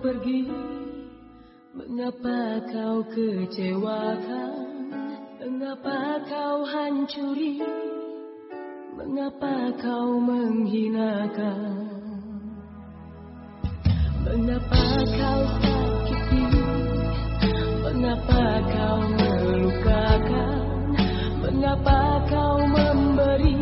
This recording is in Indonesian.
pergi? Mengapa kau kecewakan? Mengapa kau hancuri Mengapa kau menghinakan? Mengapa kau sakiti? Mengapa kau melukakan? Mengapa kau memberi?